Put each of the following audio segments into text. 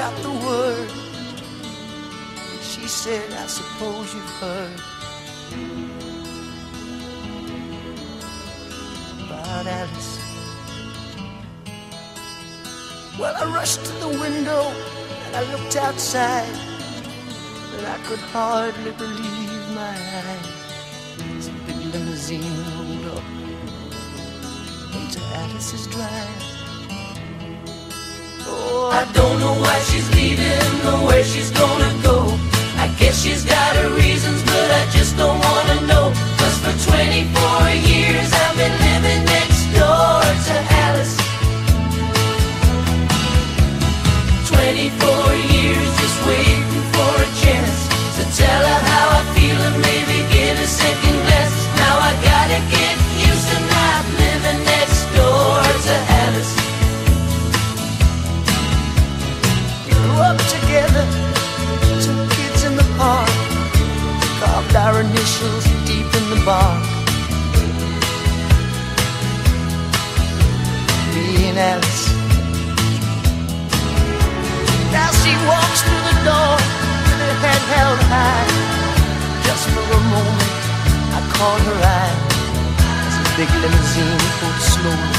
got the word. She said, I suppose you've heard about Alice. Well, I rushed to the window and I looked outside, but I could hardly believe my eyes. A big limousine rolled up into Alice's drive. Oh, I don't know why she's leaving or where she's gonna go. I guess she's got her reasons, but I just don't wanna know. Cause for 24 years I've been living next door to Alice. 24 years just waiting for a chance to tell her Me. Now she walks through the door with her head held high. Just for a moment, I caught her eye as a big limousine pulled slowly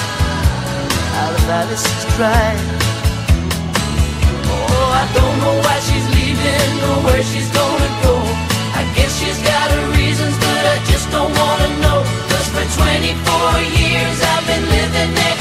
out of Alice's drive. Oh, I don't know why she's leaving or where she's gonna go. I guess she's got her reasons, but I just don't wanna know. Cause for 24 years I've been living next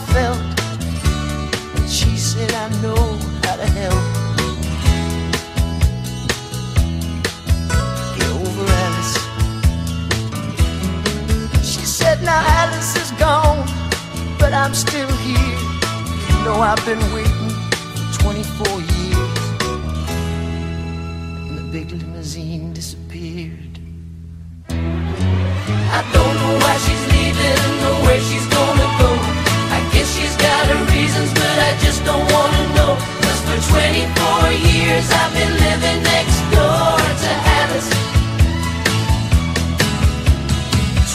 I'm still here. You know, I've been waiting for 24 years. And the big limousine disappeared. I don't know why she's leaving or where she's gonna go. I guess she's got her reasons, but I just don't wanna know. Cause for 24 years I've been living next door to Alice.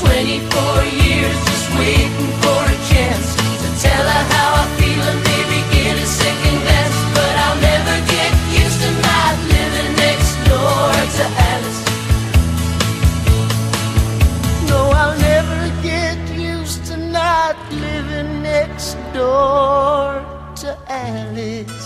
24 years just waiting for a chance living next door to Alice.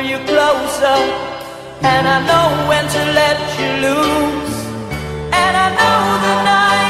pull you closer. And I know when to let you loose. And I know the night.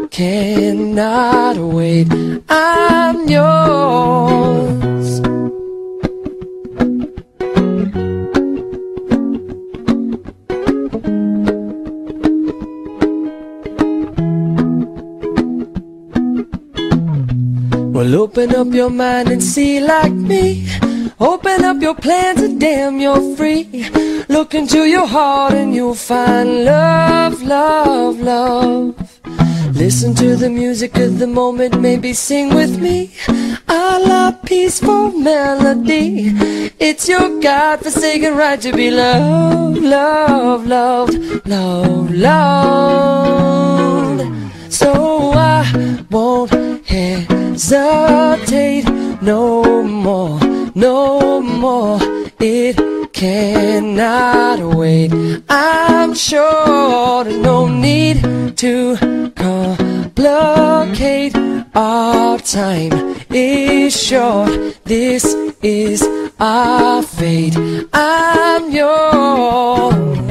cannot wait. I'm yours. Well, open up your mind and see like me. Open up your plans and damn, you're free. Look into your heart and you'll find love, love, love. Listen to the music of the moment, maybe sing with me. A la peaceful melody. It's your God-forsaken right to be loved, loved, loved, loved, loved. So I won't hesitate no more no more. It cannot wait. I'm sure there's no need to complicate. Our time is short. This is our fate. I'm yours.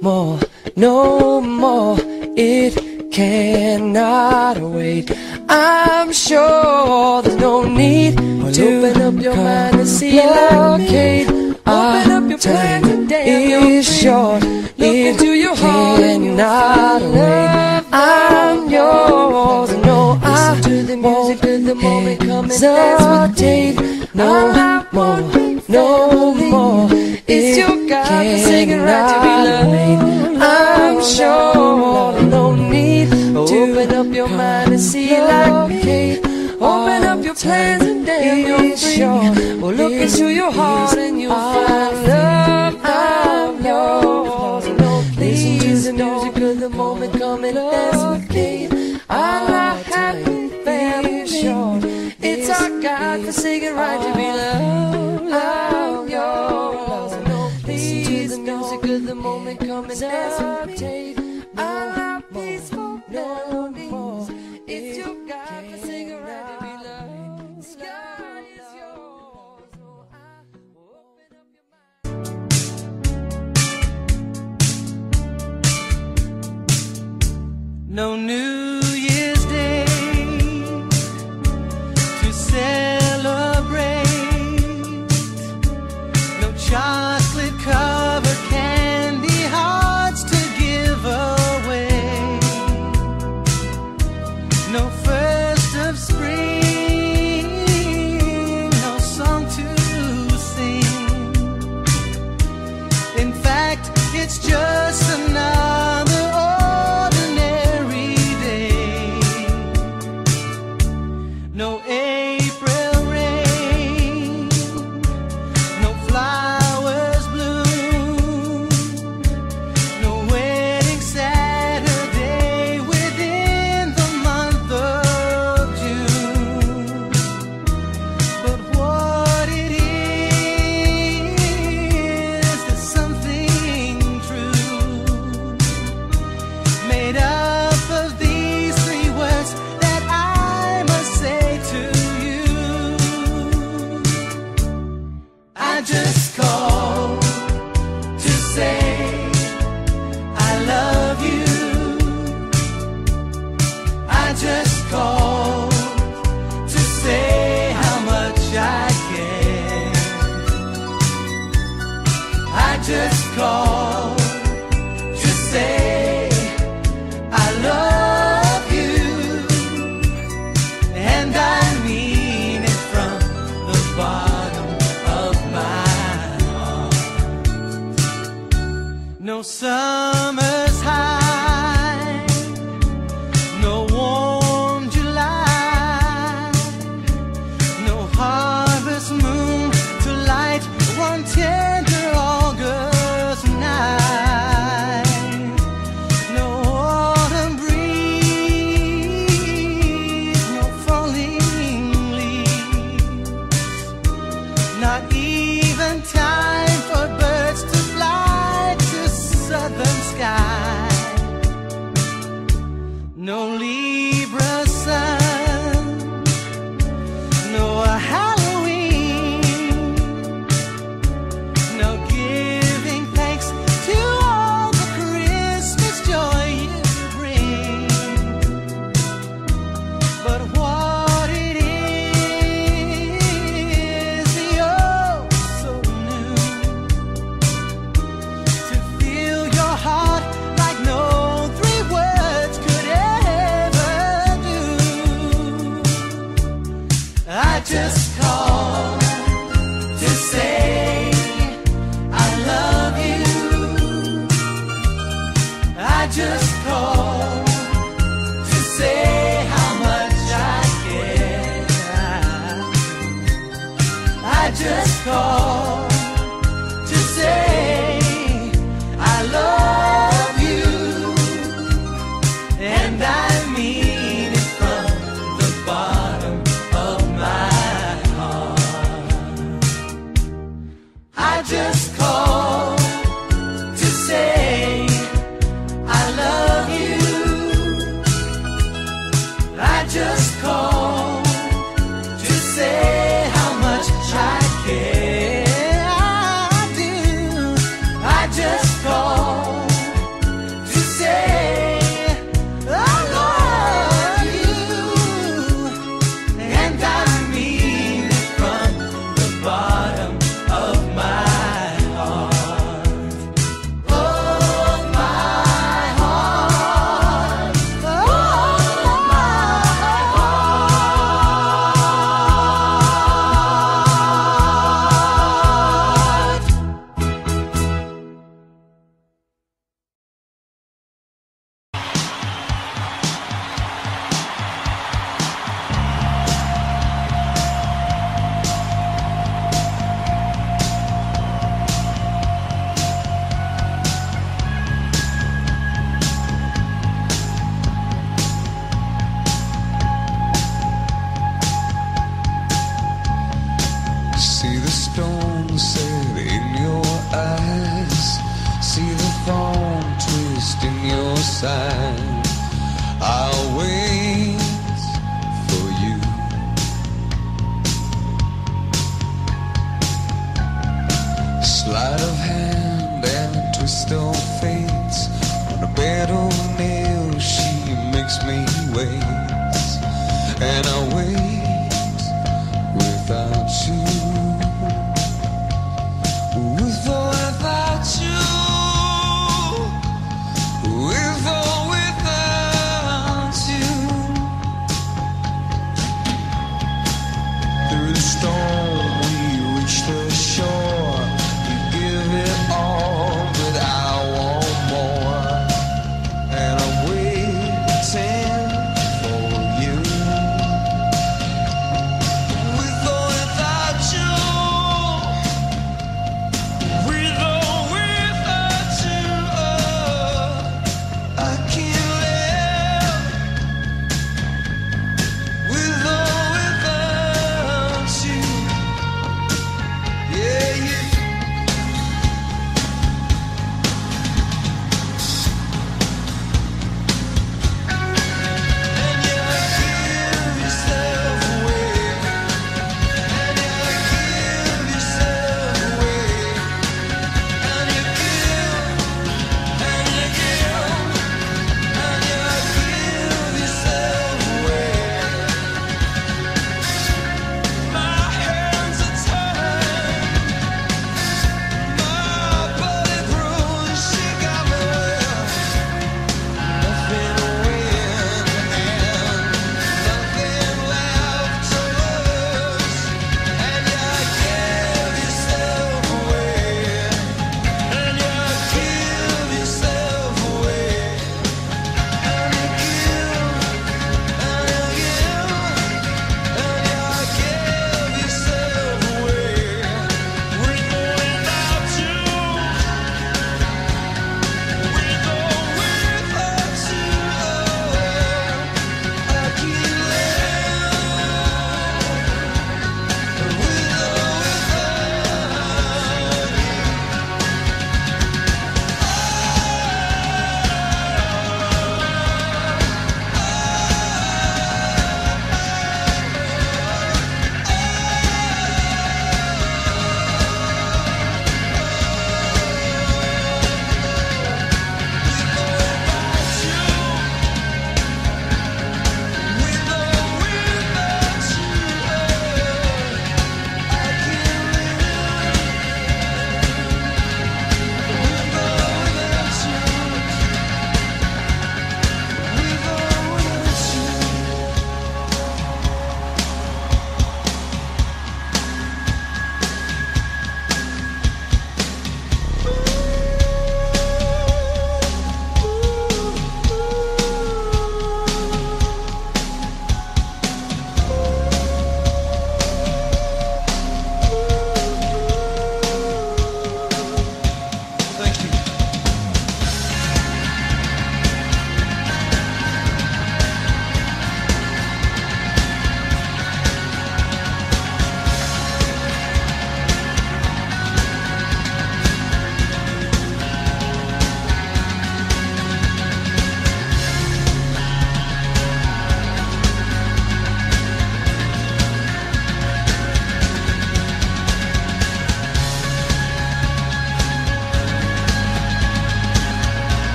more, no more. It cannot wait. I'm sure there's no need well, to open up your mind and see blockade. Open up your time is short. Look it into your heart cannot wait. I'm yours. No, I to the music in the moment coming. Hesitate no more, no more. It's your God singing right to be loved. I'm sure no need to open up your mind and see like me. Open up your plans and damn you're free. Well, look into your heart and you'll find love.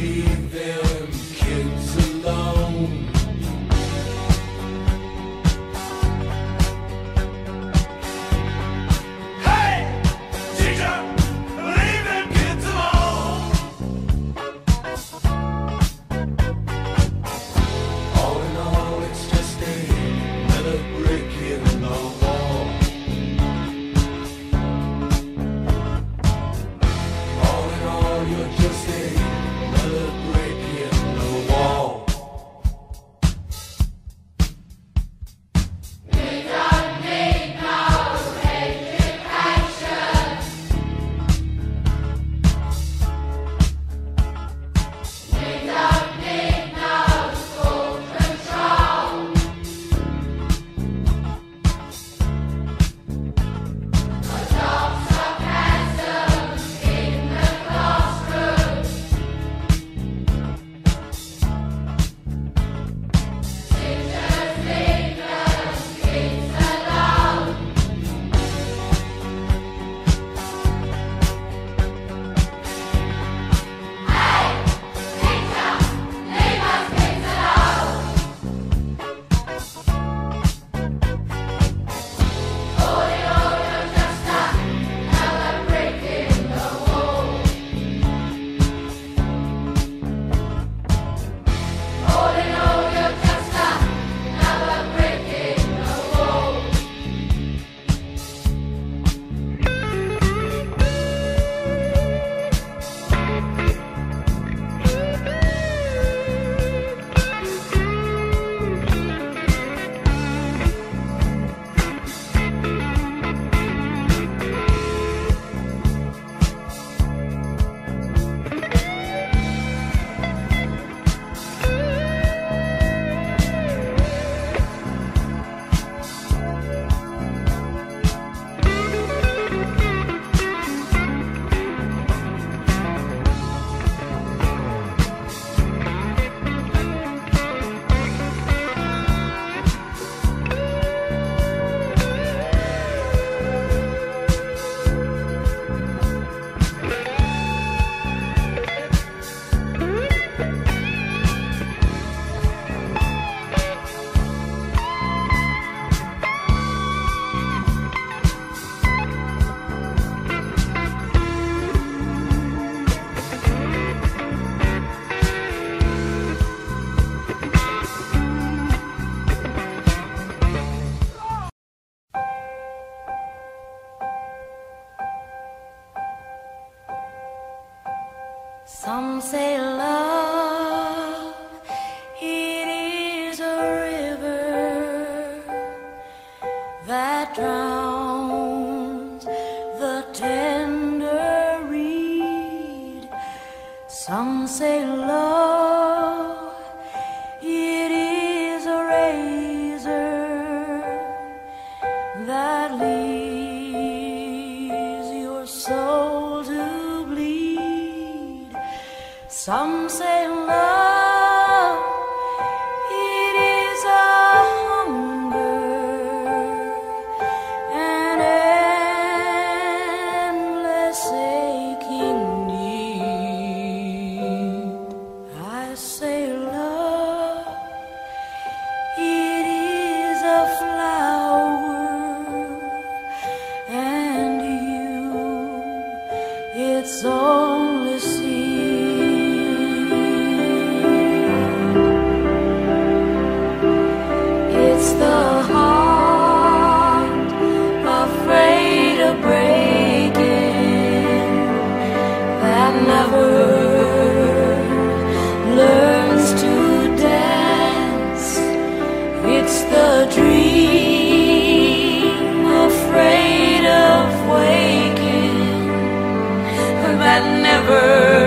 It's only river.